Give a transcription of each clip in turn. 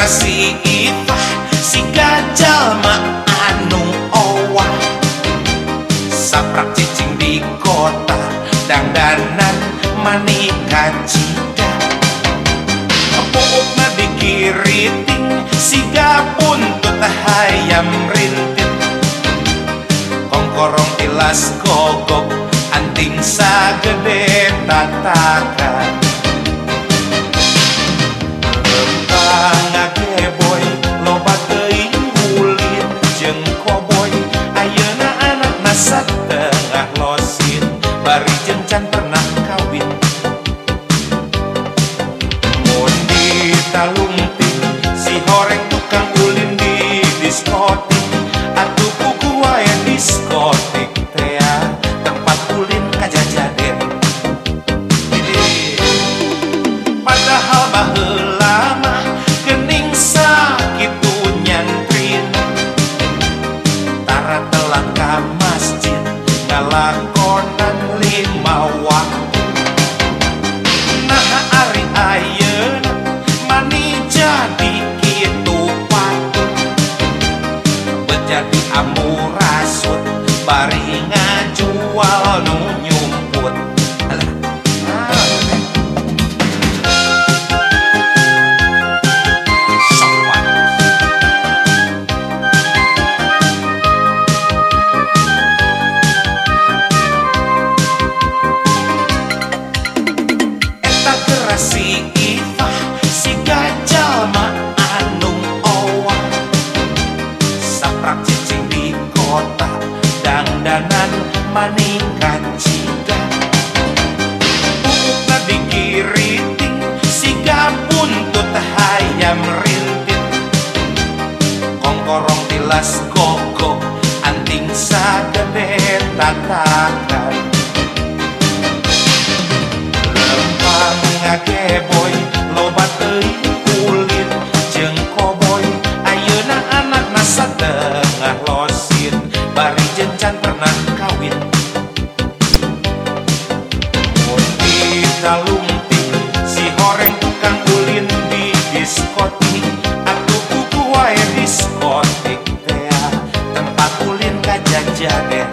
rasi Ifah si gajal ma anu owah saprak cicing di kota dangdanan manika cida. Puuk na dikiriting siga puntut hayam rintit. Kongkorong tilas gogok anting sagede tatakan diskotik atuh kuku wae diskotik tea. Tempat ulin kajajaden. Padahal baheula mah geuning sakitu nyantrin. Tara telah ka masjid ngalakonan manika cida Pupukna dikiriting siga buntut hayam rintit kongkorong tilas koko anting sagede tatakan jencan pernah kawin. Mun ditalungting si horeng tukang ulin di diskotik. Atuh kuku wae diskotik tea tempat ulin kajajaden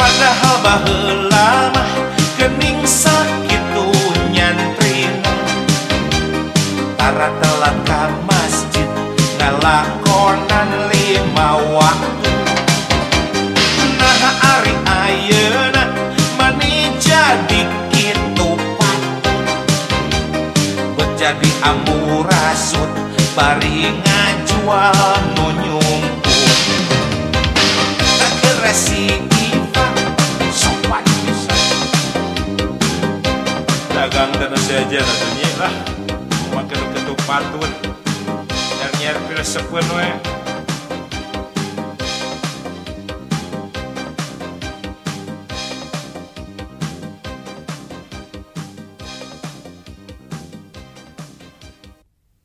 Padahal baheula mah geuning sakitu nyantrin. Tara telat ka masjid ngalakonan lima waktu. Nah ari ayeuna mani jadi kitu patut Bejadi amurasut bari ngajual nu nyumput Resi Ivan sopan bisa dagang dan saja natunya lah. Makan ketuk patun pero ese pueblo es...